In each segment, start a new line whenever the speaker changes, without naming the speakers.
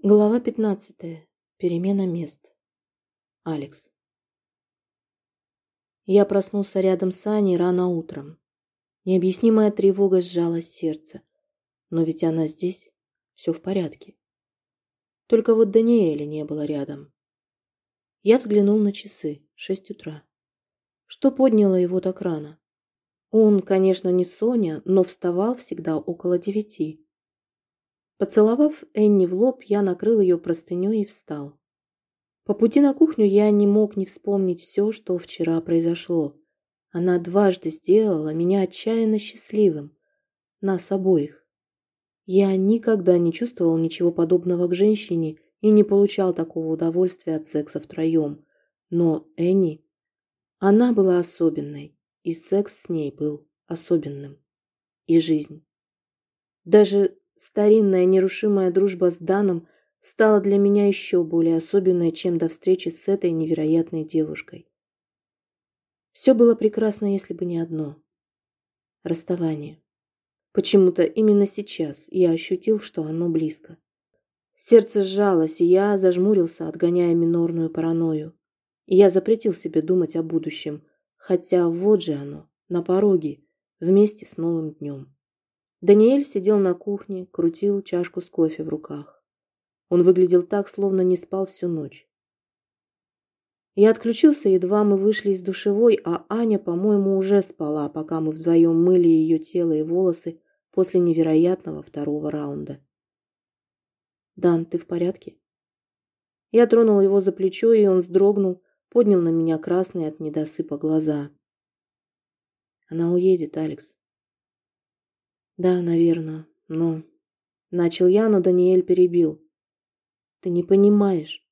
Глава пятнадцатая. Перемена мест. Алекс. Я проснулся рядом с Аней рано утром. Необъяснимая тревога сжала сердце. Но ведь она здесь, все в порядке. Только вот Даниэля не было рядом. Я взглянул на часы, шесть утра. Что подняло его так рано? Он, конечно, не Соня, но вставал всегда около девяти. Поцеловав Энни в лоб, я накрыл ее простыней и встал. По пути на кухню я не мог не вспомнить все, что вчера произошло. Она дважды сделала меня отчаянно счастливым. Нас обоих. Я никогда не чувствовал ничего подобного к женщине и не получал такого удовольствия от секса втроем. Но Энни... Она была особенной, и секс с ней был особенным. И жизнь. Даже Старинная нерушимая дружба с Даном стала для меня еще более особенной, чем до встречи с этой невероятной девушкой. Все было прекрасно, если бы не одно – расставание. Почему-то именно сейчас я ощутил, что оно близко. Сердце сжалось, и я зажмурился, отгоняя минорную паранойю. Я запретил себе думать о будущем, хотя вот же оно, на пороге, вместе с новым днем. Даниэль сидел на кухне, крутил чашку с кофе в руках. Он выглядел так, словно не спал всю ночь. Я отключился, едва мы вышли из душевой, а Аня, по-моему, уже спала, пока мы вдвоем мыли ее тело и волосы после невероятного второго раунда. «Дан, ты в порядке?» Я тронул его за плечо, и он вздрогнул, поднял на меня красные от недосыпа глаза. «Она уедет, Алекс. Да, наверное, но... Начал я, но Даниэль перебил. Ты не понимаешь.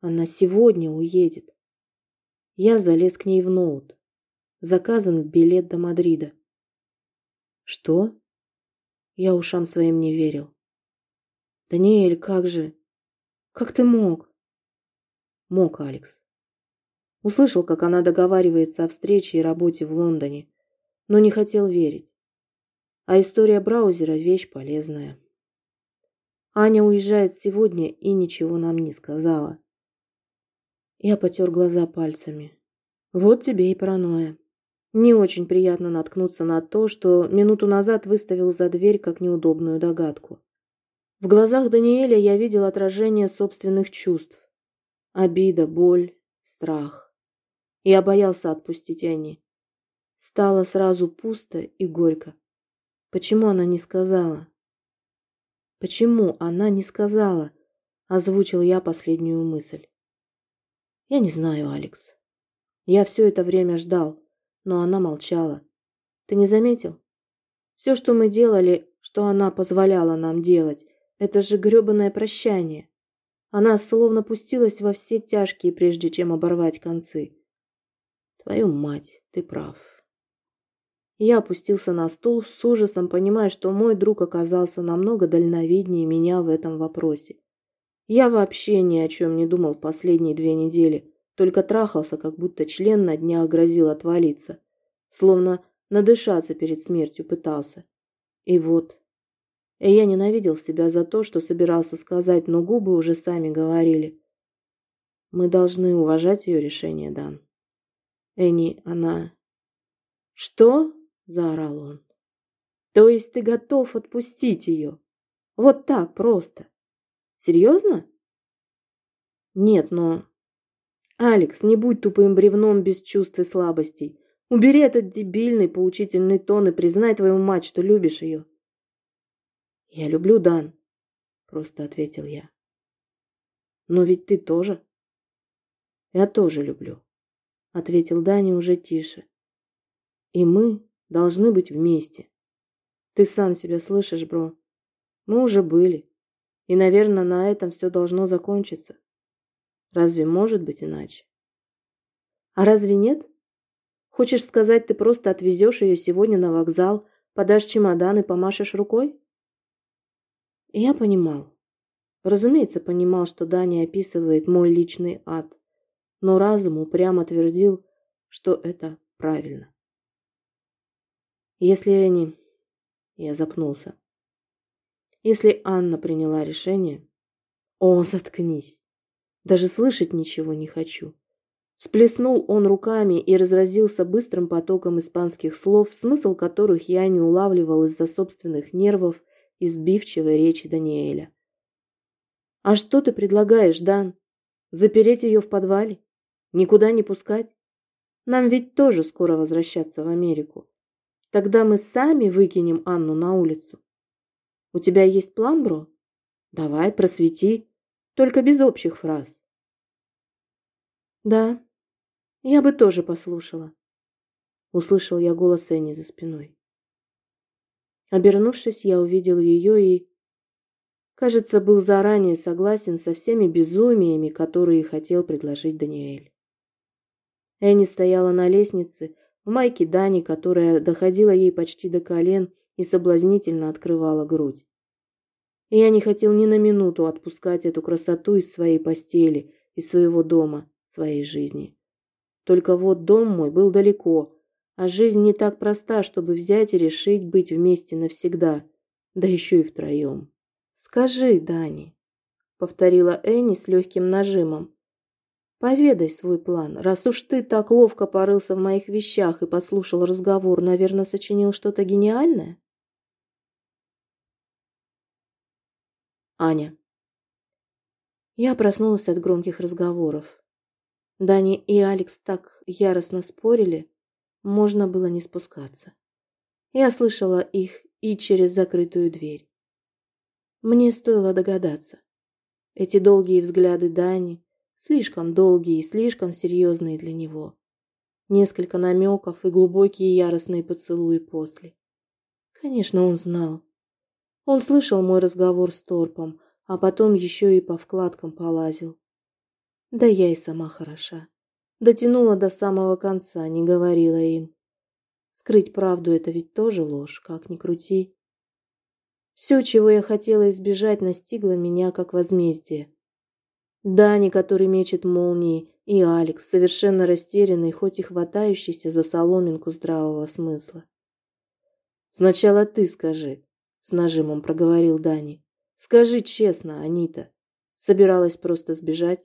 Она сегодня уедет. Я залез к ней в ноут. Заказан билет до Мадрида. Что? Я ушам своим не верил. Даниэль, как же? Как ты мог? Мог, Алекс. Услышал, как она договаривается о встрече и работе в Лондоне, но не хотел верить. А история браузера – вещь полезная. Аня уезжает сегодня и ничего нам не сказала. Я потер глаза пальцами. Вот тебе и паранойя. Не очень приятно наткнуться на то, что минуту назад выставил за дверь как неудобную догадку. В глазах Даниэля я видел отражение собственных чувств. Обида, боль, страх. Я боялся отпустить Анни. Стало сразу пусто и горько. Почему она не сказала? Почему она не сказала? Озвучил я последнюю мысль. Я не знаю, Алекс. Я все это время ждал, но она молчала. Ты не заметил? Все, что мы делали, что она позволяла нам делать, это же гребаное прощание. Она словно пустилась во все тяжкие, прежде чем оборвать концы. Твою мать, ты прав. Я опустился на стул с ужасом, понимая, что мой друг оказался намного дальновиднее меня в этом вопросе. Я вообще ни о чем не думал в последние две недели, только трахался, как будто член на днях грозил отвалиться, словно надышаться перед смертью пытался. И вот. И я ненавидел себя за то, что собирался сказать, но губы уже сами говорили. Мы должны уважать ее решение, Дан. Эни, она... Что? Заорал он. То есть ты готов отпустить ее? Вот так просто? Серьезно? Нет, но... Алекс, не будь тупым бревном без чувств и слабостей. Убери этот дебильный поучительный тон и признай твою мать, что любишь ее. Я люблю Дан, просто ответил я. Но ведь ты тоже. Я тоже люблю, ответил Дани уже тише. И мы должны быть вместе. Ты сам себя слышишь, бро? Мы уже были. И, наверное, на этом все должно закончиться. Разве может быть иначе? А разве нет? Хочешь сказать, ты просто отвезешь ее сегодня на вокзал, подашь чемодан и помашешь рукой? я понимал. Разумеется, понимал, что Даня описывает мой личный ад, но разум упрямо твердил, что это правильно. Если они... Я запнулся. Если Анна приняла решение, О, заткнись. Даже слышать ничего не хочу. Всплеснул он руками и разразился быстрым потоком испанских слов, смысл которых я не улавливал из-за собственных нервов и сбивчивой речи Даниэля. «А что ты предлагаешь, Дан? Запереть ее в подвале? Никуда не пускать? Нам ведь тоже скоро возвращаться в Америку. Тогда мы сами выкинем Анну на улицу. У тебя есть план, бро? Давай, просвети, только без общих фраз». «Да, я бы тоже послушала. Услышал я голос Энни за спиной. Обернувшись, я увидел ее и, кажется, был заранее согласен со всеми безумиями, которые хотел предложить Даниэль. Энни стояла на лестнице, в майке Дани, которая доходила ей почти до колен и соблазнительно открывала грудь. И я не хотел ни на минуту отпускать эту красоту из своей постели, из своего дома, своей жизни. Только вот дом мой был далеко, а жизнь не так проста, чтобы взять и решить быть вместе навсегда, да еще и втроем. «Скажи, Дани», — повторила Энни с легким нажимом, — «поведай свой план. Раз уж ты так ловко порылся в моих вещах и подслушал разговор, наверное, сочинил что-то гениальное?» Аня. Я проснулась от громких разговоров. Дани и Алекс так яростно спорили, можно было не спускаться. Я слышала их и через закрытую дверь. Мне стоило догадаться. Эти долгие взгляды Дани, слишком долгие и слишком серьезные для него. Несколько намеков и глубокие яростные поцелуи после. Конечно, он знал. Он слышал мой разговор с Торпом, а потом еще и по вкладкам полазил. Да я и сама хороша. Дотянула до самого конца, не говорила им. Скрыть правду — это ведь тоже ложь, как ни крути. Все, чего я хотела избежать, настигло меня как возмездие. Дани, который мечет молнии, и Алекс, совершенно растерянный, хоть и хватающийся за соломинку здравого смысла. «Сначала ты скажи», — с нажимом проговорил Дани. «Скажи честно, Анита. Собиралась просто сбежать?»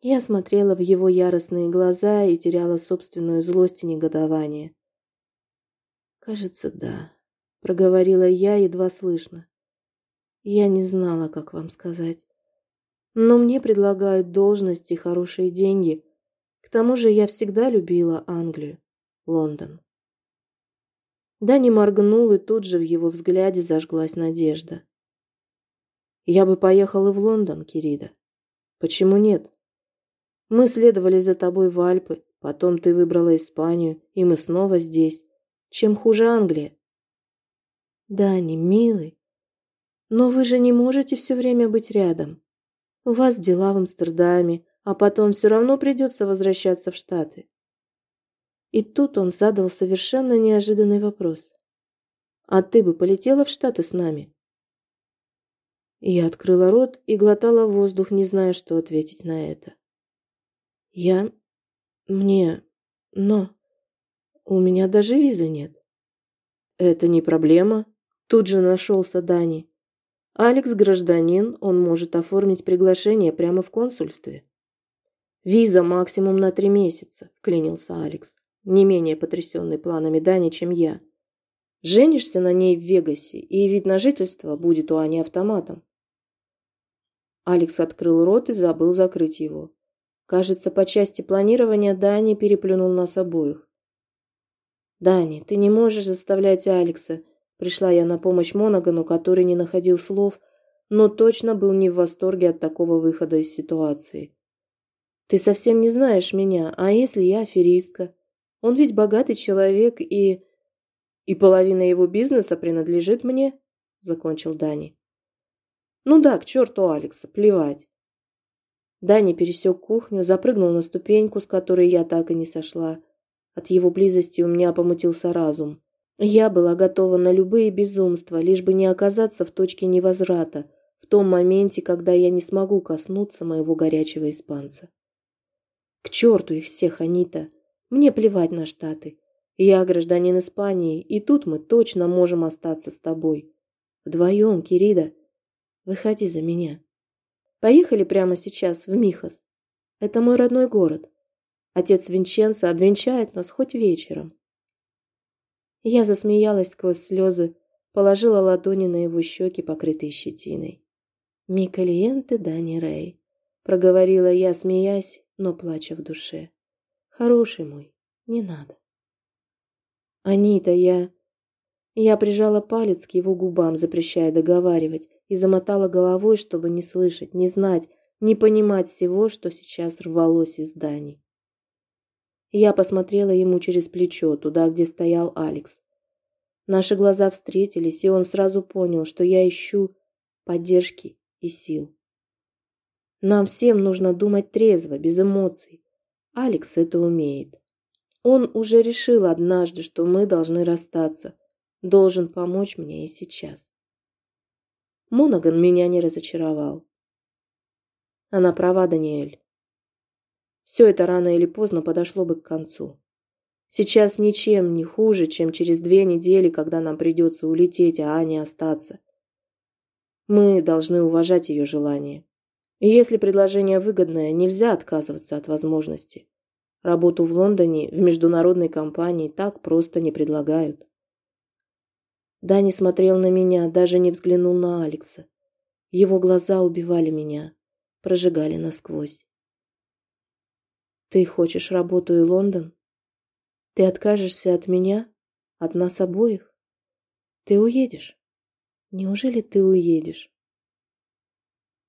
Я смотрела в его яростные глаза и теряла собственную злость и негодование. «Кажется, да», — проговорила я едва слышно. «Я не знала, как вам сказать. Но мне предлагают должности и хорошие деньги. К тому же я всегда любила Англию, Лондон». Дани моргнул, и тут же в его взгляде зажглась надежда. «Я бы поехал и в Лондон, Кирида. Почему нет?» Мы следовали за тобой в Альпы, потом ты выбрала Испанию, и мы снова здесь. Чем хуже Англия? Дани, милый, но вы же не можете все время быть рядом. У вас дела в Амстердаме, а потом все равно придется возвращаться в Штаты. И тут он задал совершенно неожиданный вопрос. «А ты бы полетела в Штаты с нами?» Я открыла рот и глотала воздух, не зная, что ответить на это. Я... Мне... Но... У меня даже визы нет. Это не проблема. Тут же нашелся Дани. Алекс гражданин, он может оформить приглашение прямо в консульстве. Виза максимум на три месяца, вклинился Алекс, не менее потрясенный планами Дани, чем я. Женишься на ней в Вегасе, и вид на жительство будет у Ани автоматом. Алекс открыл рот и забыл закрыть его. Кажется, по части планирования Дани переплюнул нас обоих. «Дани, ты не можешь заставлять Алекса», Пришла я на помощь Монагану, который не находил слов, но точно был не в восторге от такого выхода из ситуации. «Ты совсем не знаешь меня, а если я аферистка? Он ведь богатый человек и...» «И половина его бизнеса принадлежит мне», — закончил Дани. «Ну да, к черту Алекса, плевать. Дани пересек кухню, запрыгнул на ступеньку, с которой я так и не сошла. От его близости у меня помутился разум. Я была готова на любые безумства, лишь бы не оказаться в точке невозврата, в том моменте, когда я не смогу коснуться моего горячего испанца. К черту их всех, Анита! Мне плевать на Штаты. Я гражданин Испании, и тут мы точно можем остаться с тобой. Вдвоем, Кирида. Выходи за меня. Поехали прямо сейчас в Михас. Это мой родной город. Отец Винченцо обвенчает нас хоть вечером. Я засмеялась сквозь слезы, положила ладони на его щеки, покрытые щетиной. «Ми клиенты Дани Рэй», — проговорила я, смеясь, но плача в душе. «Хороший мой, не надо». «Анита, я...» Я прижала палец к его губам, запрещая договаривать, и замотала головой, чтобы не слышать, не знать, не понимать всего, что сейчас рвалось из зданий. Я посмотрела ему через плечо, туда, где стоял Алекс. Наши глаза встретились, и он сразу понял, что я ищу поддержки и сил. Нам всем нужно думать трезво, без эмоций. Алекс это умеет. Он уже решил однажды, что мы должны расстаться. Должен помочь мне и сейчас. Монаган меня не разочаровал. Она права, Даниэль. Все это рано или поздно подошло бы к концу. Сейчас ничем не хуже, чем через две недели, когда нам придется улететь, а Ане остаться. Мы должны уважать ее желание. И если предложение выгодное, нельзя отказываться от возможности. Работу в Лондоне в международной компании так просто не предлагают. Дани смотрел на меня, даже не взглянул на Алекса. Его глаза убивали меня, прожигали насквозь. «Ты хочешь работу и Лондон? Ты откажешься от меня? От нас обоих? Ты уедешь? Неужели ты уедешь?»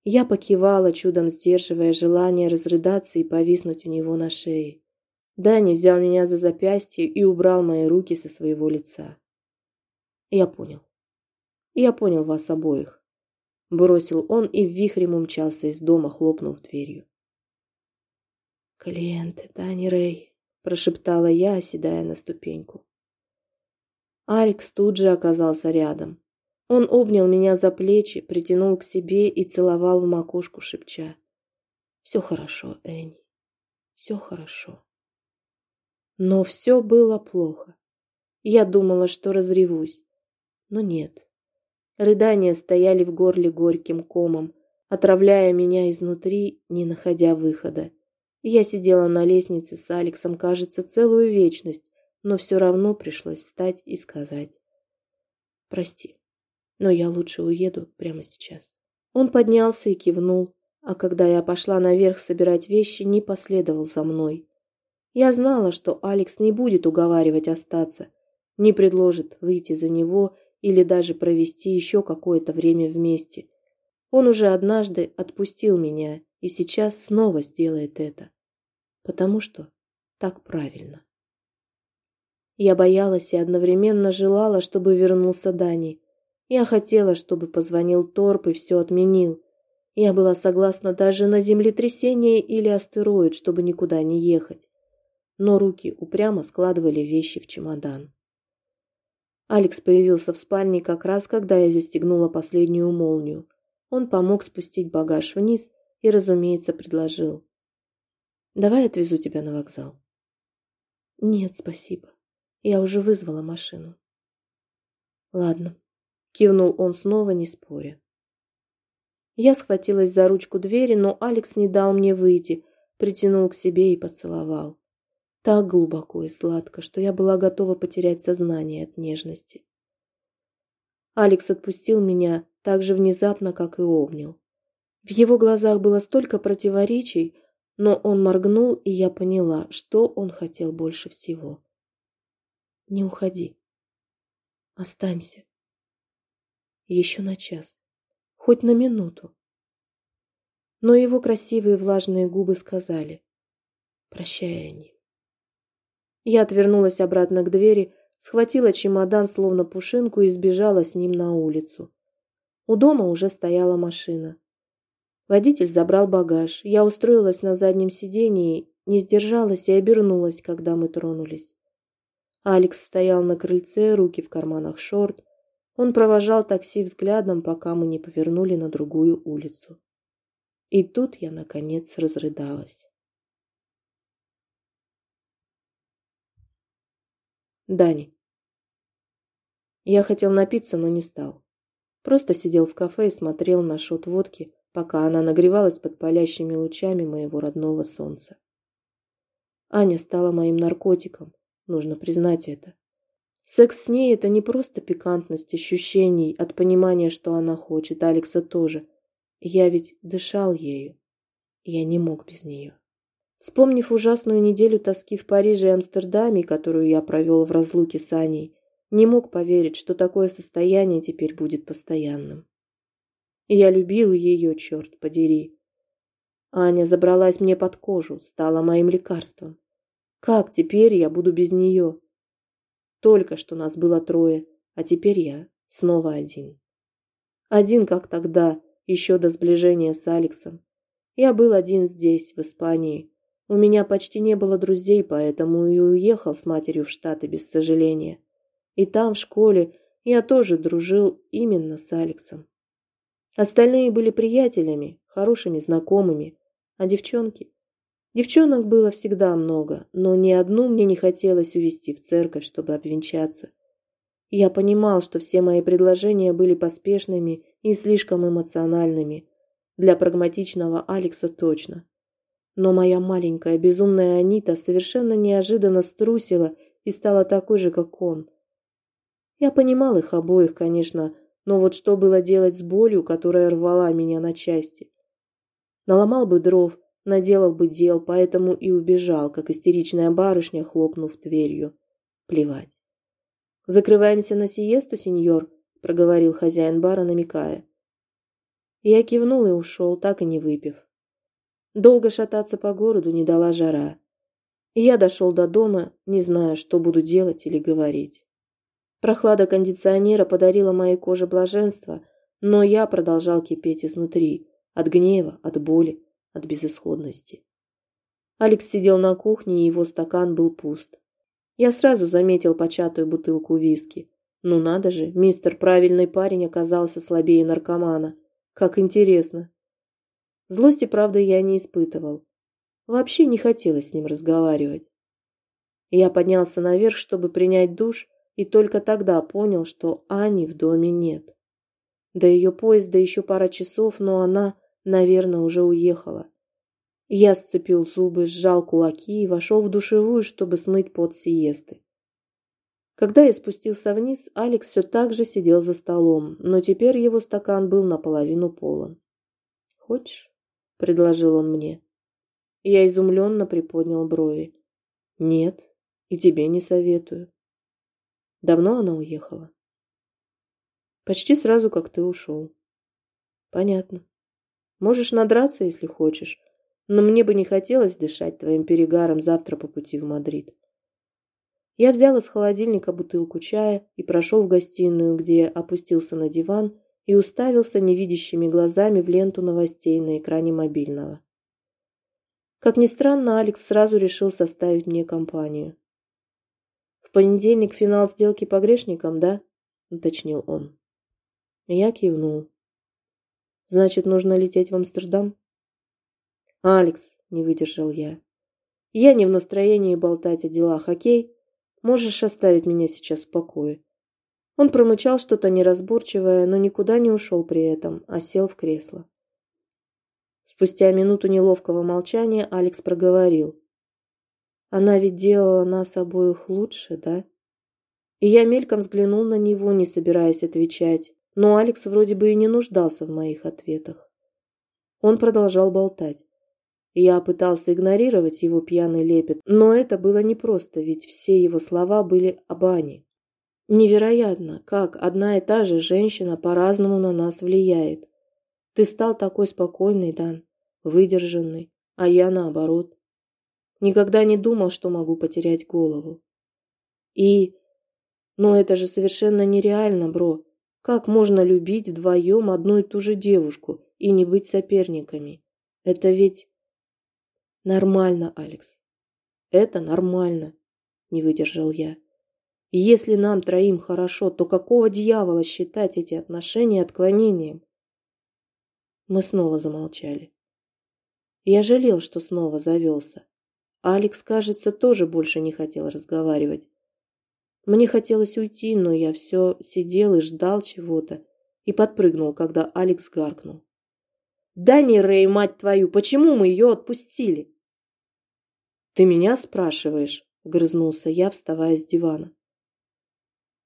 Я покивала, чудом сдерживая желание разрыдаться и повиснуть у него на шее. Дани взял меня за запястье и убрал мои руки со своего лица. Я понял. Я понял вас обоих. Бросил он и вихрем умчался из дома, хлопнув дверью. «Клиенты, Дани Рэй», – прошептала я, оседая на ступеньку. Алекс тут же оказался рядом. Он обнял меня за плечи, притянул к себе и целовал в макушку, шепча. «Все хорошо, Энни, все хорошо». Но все было плохо. Я думала, что разревусь но нет. Рыдания стояли в горле горьким комом, отравляя меня изнутри, не находя выхода. Я сидела на лестнице с Алексом, кажется, целую вечность, но все равно пришлось встать и сказать. «Прости, но я лучше уеду прямо сейчас». Он поднялся и кивнул, а когда я пошла наверх собирать вещи, не последовал за мной. Я знала, что Алекс не будет уговаривать остаться, не предложит выйти за него или даже провести еще какое-то время вместе. Он уже однажды отпустил меня и сейчас снова сделает это. Потому что так правильно. Я боялась и одновременно желала, чтобы вернулся Дани. Я хотела, чтобы позвонил Торп и все отменил. Я была согласна даже на землетрясение или астероид, чтобы никуда не ехать. Но руки упрямо складывали вещи в чемодан. Алекс появился в спальне как раз, когда я застегнула последнюю молнию. Он помог спустить багаж вниз и, разумеется, предложил. «Давай отвезу тебя на вокзал». «Нет, спасибо. Я уже вызвала машину». «Ладно», — кивнул он снова, не споря. Я схватилась за ручку двери, но Алекс не дал мне выйти, притянул к себе и поцеловал так глубоко и сладко, что я была готова потерять сознание от нежности. Алекс отпустил меня так же внезапно, как и обнял. В его глазах было столько противоречий, но он моргнул, и я поняла, что он хотел больше всего. «Не уходи. Останься. Еще на час. Хоть на минуту». Но его красивые влажные губы сказали «Прощай, они». Я отвернулась обратно к двери, схватила чемодан, словно пушинку, и сбежала с ним на улицу. У дома уже стояла машина. Водитель забрал багаж. Я устроилась на заднем сидении, не сдержалась и обернулась, когда мы тронулись. Алекс стоял на крыльце, руки в карманах шорт. Он провожал такси взглядом, пока мы не повернули на другую улицу. И тут я, наконец, разрыдалась. Дани. Я хотел напиться, но не стал. Просто сидел в кафе и смотрел на шот водки, пока она нагревалась под палящими лучами моего родного солнца. Аня стала моим наркотиком, нужно признать это. Секс с ней – это не просто пикантность ощущений от понимания, что она хочет, Алекса тоже. Я ведь дышал ею. Я не мог без нее. Вспомнив ужасную неделю тоски в Париже и Амстердаме, которую я провел в разлуке с Аней, не мог поверить, что такое состояние теперь будет постоянным. Я любил ее, черт подери. Аня забралась мне под кожу, стала моим лекарством. Как теперь я буду без нее? Только что нас было трое, а теперь я снова один. Один, как тогда, еще до сближения с Алексом. Я был один здесь, в Испании, у меня почти не было друзей, поэтому и уехал с матерью в Штаты без сожаления. И там, в школе, я тоже дружил именно с Алексом. Остальные были приятелями, хорошими знакомыми. А девчонки? Девчонок было всегда много, но ни одну мне не хотелось увезти в церковь, чтобы обвенчаться. Я понимал, что все мои предложения были поспешными и слишком эмоциональными. Для прагматичного Алекса точно. Но моя маленькая безумная Анита совершенно неожиданно струсила и стала такой же, как он. Я понимал их обоих, конечно, но вот что было делать с болью, которая рвала меня на части? Наломал бы дров, наделал бы дел, поэтому и убежал, как истеричная барышня, хлопнув дверью. Плевать. «Закрываемся на сиесту, сеньор», — проговорил хозяин бара, намекая. Я кивнул и ушел, так и не выпив. Долго шататься по городу не дала жара. Я дошел до дома, не зная, что буду делать или говорить. Прохлада кондиционера подарила моей коже блаженство, но я продолжал кипеть изнутри, от гнева, от боли, от безысходности. Алекс сидел на кухне, и его стакан был пуст. Я сразу заметил початую бутылку виски. Ну надо же, мистер правильный парень оказался слабее наркомана. Как интересно. Злости, правда, я не испытывал. Вообще не хотелось с ним разговаривать. Я поднялся наверх, чтобы принять душ, и только тогда понял, что Ани в доме нет. До ее поезда еще пара часов, но она, наверное, уже уехала. Я сцепил зубы, сжал кулаки и вошел в душевую, чтобы смыть пот сиесты. Когда я спустился вниз, Алекс все так же сидел за столом, но теперь его стакан был наполовину полон. «Хочешь?» предложил он мне. Я изумленно приподнял брови. Нет, и тебе не советую. Давно она уехала? Почти сразу, как ты ушел. Понятно. Можешь надраться, если хочешь, но мне бы не хотелось дышать твоим перегаром завтра по пути в Мадрид. Я взял из холодильника бутылку чая и прошел в гостиную, где опустился на диван и уставился невидящими глазами в ленту новостей на экране мобильного. Как ни странно, Алекс сразу решил составить мне компанию. «В понедельник финал сделки по грешникам, да?» – уточнил он. Я кивнул. «Значит, нужно лететь в Амстердам?» «Алекс», – не выдержал я. «Я не в настроении болтать о делах, окей? Можешь оставить меня сейчас в покое. Он промычал что-то неразборчивое, но никуда не ушел при этом, а сел в кресло. Спустя минуту неловкого молчания Алекс проговорил. «Она ведь делала нас обоих лучше, да?» И я мельком взглянул на него, не собираясь отвечать, но Алекс вроде бы и не нуждался в моих ответах. Он продолжал болтать. Я пытался игнорировать его пьяный лепет, но это было непросто, ведь все его слова были об Ане. Невероятно, как одна и та же женщина по-разному на нас влияет. Ты стал такой спокойный, Дан, выдержанный, а я наоборот. Никогда не думал, что могу потерять голову. И... Но это же совершенно нереально, бро. Как можно любить вдвоем одну и ту же девушку и не быть соперниками? Это ведь... Нормально, Алекс. Это нормально, не выдержал я. Если нам троим хорошо, то какого дьявола считать эти отношения отклонением? Мы снова замолчали. Я жалел, что снова завелся. Алекс, кажется, тоже больше не хотел разговаривать. Мне хотелось уйти, но я все сидел и ждал чего-то и подпрыгнул, когда Алекс гаркнул. Дани Рэй, мать твою, почему мы ее отпустили? Ты меня спрашиваешь? Грызнулся я, вставая с дивана.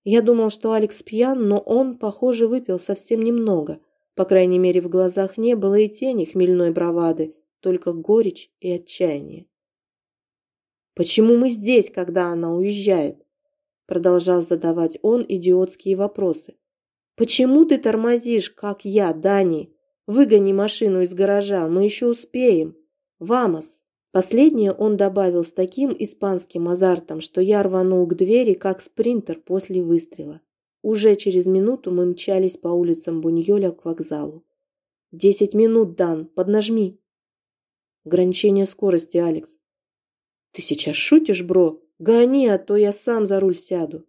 Я думал, что Алекс пьян, но он, похоже, выпил совсем немного. По крайней мере, в глазах не было и тени хмельной бравады, только горечь и отчаяние. «Почему мы здесь, когда она уезжает?» Продолжал задавать он идиотские вопросы. «Почему ты тормозишь, как я, Дани? Выгони машину из гаража, мы еще успеем. Вамос!» Последнее он добавил с таким испанским азартом, что я рванул к двери, как спринтер после выстрела. Уже через минуту мы мчались по улицам Буньоля к вокзалу. «Десять минут, Дан, поднажми!» «Ограничение скорости, Алекс!» «Ты сейчас шутишь, бро? Гони, а то я сам за руль сяду!»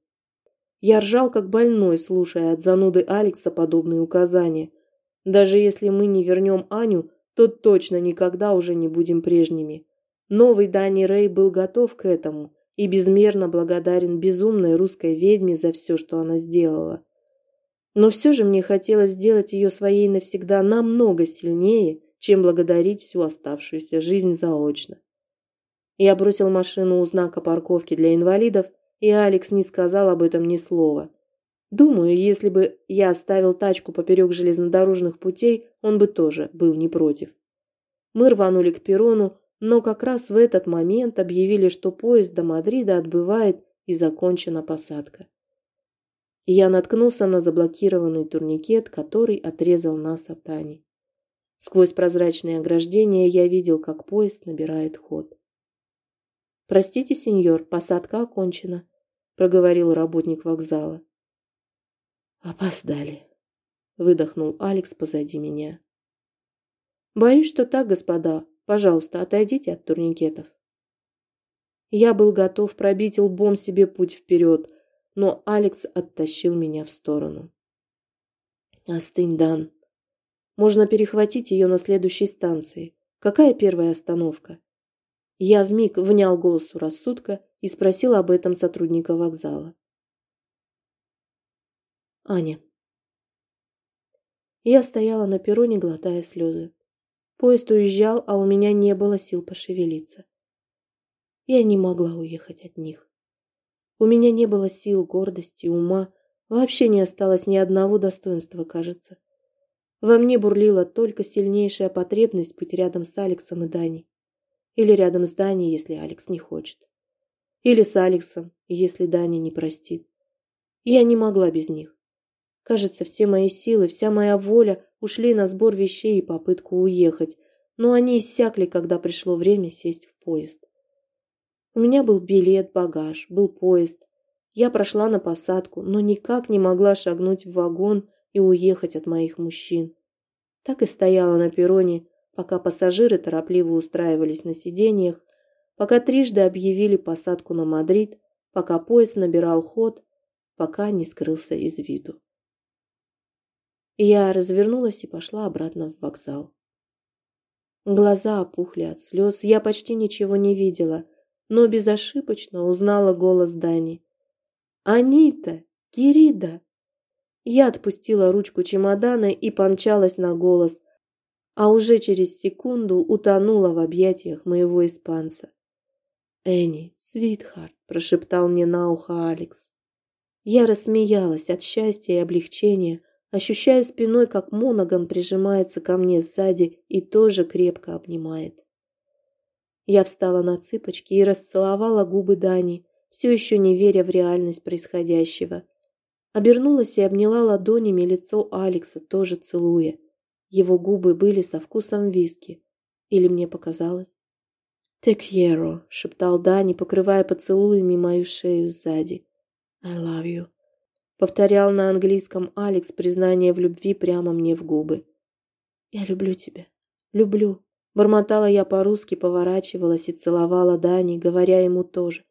Я ржал, как больной, слушая от зануды Алекса подобные указания. Даже если мы не вернем Аню, то точно никогда уже не будем прежними. Новый Дани Рэй был готов к этому и безмерно благодарен безумной русской ведьме за все, что она сделала. Но все же мне хотелось сделать ее своей навсегда намного сильнее, чем благодарить всю оставшуюся жизнь заочно. Я бросил машину у знака парковки для инвалидов, и Алекс не сказал об этом ни слова. Думаю, если бы я оставил тачку поперек железнодорожных путей, он бы тоже был не против. Мы рванули к перрону, но как раз в этот момент объявили, что поезд до Мадрида отбывает и закончена посадка. я наткнулся на заблокированный турникет, который отрезал нас от Тани. Сквозь прозрачные ограждения я видел, как поезд набирает ход. «Простите, сеньор, посадка окончена», — проговорил работник вокзала. «Опоздали», — выдохнул Алекс позади меня. «Боюсь, что так, господа. Пожалуйста, отойдите от турникетов. Я был готов пробить лбом себе путь вперед, но Алекс оттащил меня в сторону. Остынь, Дан. Можно перехватить ее на следующей станции. Какая первая остановка? Я вмиг внял голосу рассудка и спросил об этом сотрудника вокзала. Аня. Я стояла на перроне, глотая слезы. Поезд уезжал, а у меня не было сил пошевелиться. Я не могла уехать от них. У меня не было сил, гордости, ума, вообще не осталось ни одного достоинства, кажется. Во мне бурлила только сильнейшая потребность быть рядом с Алексом и Даней. Или рядом с Даней, если Алекс не хочет. Или с Алексом, если Даня не простит. Я не могла без них. Кажется, все мои силы, вся моя воля ушли на сбор вещей и попытку уехать, но они иссякли, когда пришло время сесть в поезд. У меня был билет, багаж, был поезд. Я прошла на посадку, но никак не могла шагнуть в вагон и уехать от моих мужчин. Так и стояла на перроне, пока пассажиры торопливо устраивались на сиденьях, пока трижды объявили посадку на Мадрид, пока поезд набирал ход, пока не скрылся из виду. Я развернулась и пошла обратно в вокзал. Глаза опухли от слез, я почти ничего не видела, но безошибочно узнала голос Дани. «Анита! Кирида!» Я отпустила ручку чемодана и помчалась на голос, а уже через секунду утонула в объятиях моего испанца. «Энни, Свитхарт!» – прошептал мне на ухо Алекс. Я рассмеялась от счастья и облегчения, ощущая спиной, как Моноган прижимается ко мне сзади и тоже крепко обнимает. Я встала на цыпочки и расцеловала губы Дани, все еще не веря в реальность происходящего. Обернулась и обняла ладонями лицо Алекса, тоже целуя. Его губы были со вкусом виски. Или мне показалось? «Te quiero», — шептал Дани, покрывая поцелуями мою шею сзади. «I love you». Повторял на английском Алекс признание в любви прямо мне в губы. «Я люблю тебя. Люблю». Бормотала я по-русски, поворачивалась и целовала Дани, говоря ему тоже.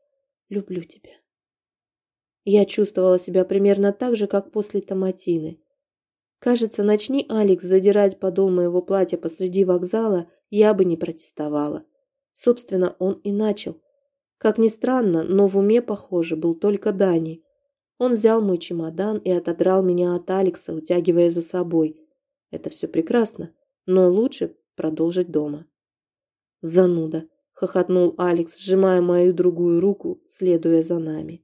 «Люблю тебя». Я чувствовала себя примерно так же, как после томатины. Кажется, начни Алекс задирать подол моего платья посреди вокзала, я бы не протестовала. Собственно, он и начал. Как ни странно, но в уме, похоже, был только Дани. Он взял мой чемодан и отодрал меня от Алекса, утягивая за собой. Это все прекрасно. но лучше продолжить дома. Зануда, хохотнул Алекс, сжимая мою другую руку, следуя за нами.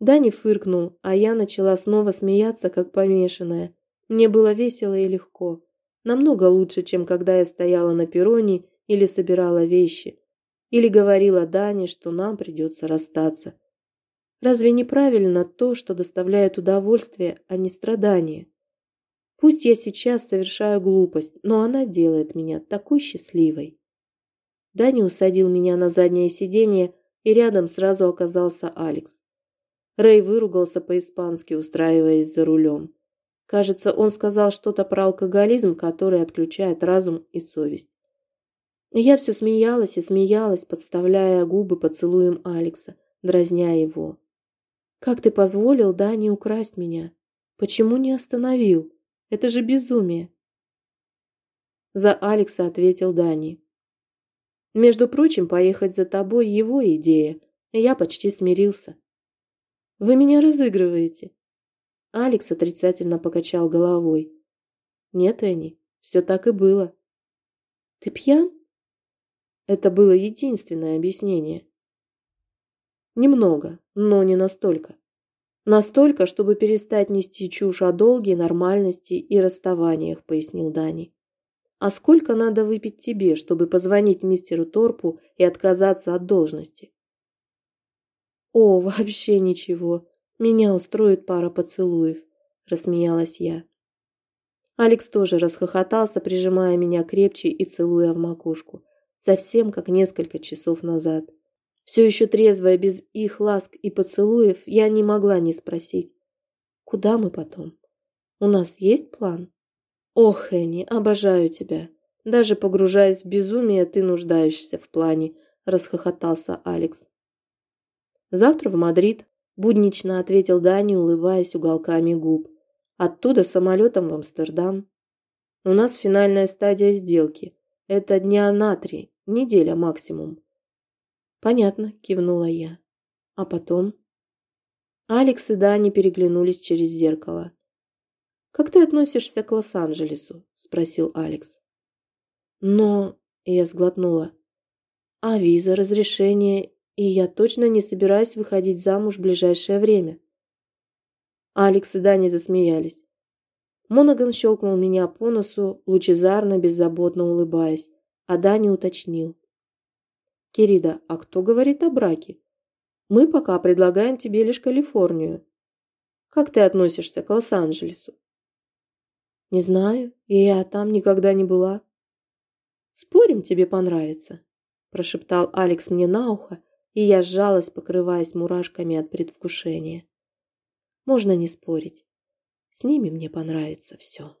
Дани фыркнул, а я начала снова смеяться, как помешанная. Мне было весело и легко. Намного лучше, чем когда я стояла на перроне или собирала вещи. Или говорила Дане, что нам придется расстаться. Разве неправильно то, что доставляет удовольствие, а не страдание? Пусть я сейчас совершаю глупость, но она делает меня такой счастливой. Дани усадил меня на заднее сиденье, и рядом сразу оказался Алекс. Рэй выругался по-испански, устраиваясь за рулем. Кажется, он сказал что-то про алкоголизм, который отключает разум и совесть. я все смеялась и смеялась, подставляя губы поцелуем Алекса, дразня его. «Как ты позволил Дани украсть меня? Почему не остановил? Это же безумие!» За Алекса ответил Дани. Между прочим, поехать за тобой его идея. Я почти смирился. Вы меня разыгрываете. Алекс отрицательно покачал головой. Нет, Энни, все так и было. Ты пьян? Это было единственное объяснение. Немного, но не настолько. Настолько, чтобы перестать нести чушь о долге, нормальности и расставаниях, пояснил Дани. А сколько надо выпить тебе, чтобы позвонить мистеру Торпу и отказаться от должности? О, вообще ничего. Меня устроит пара поцелуев, рассмеялась я. Алекс тоже расхохотался, прижимая меня крепче и целуя в макушку, совсем как несколько часов назад. Все еще трезвая, без их ласк и поцелуев, я не могла не спросить. Куда мы потом? У нас есть план? Ох, Энни, обожаю тебя. Даже погружаясь в безумие, ты нуждаешься в плане, расхохотался Алекс. Завтра в Мадрид, буднично ответил Дани, улыбаясь уголками губ. Оттуда самолетом в Амстердам. У нас финальная стадия сделки. Это дня на три, неделя максимум. Понятно, кивнула я. А потом? Алекс и Дани переглянулись через зеркало. «Как ты относишься к Лос-Анджелесу?» – спросил Алекс. «Но...» – я сглотнула. «А виза, разрешение, и я точно не собираюсь выходить замуж в ближайшее время». Алекс и Дани засмеялись. Монаган щелкнул меня по носу, лучезарно, беззаботно улыбаясь, а Дани уточнил. «Кирида, а кто говорит о браке? Мы пока предлагаем тебе лишь Калифорнию. Как ты относишься к Лос-Анджелесу?» Не знаю, я там никогда не была. Спорим, тебе понравится, прошептал Алекс мне на ухо, и я сжалась, покрываясь мурашками от предвкушения. Можно не спорить. С ними мне понравится все.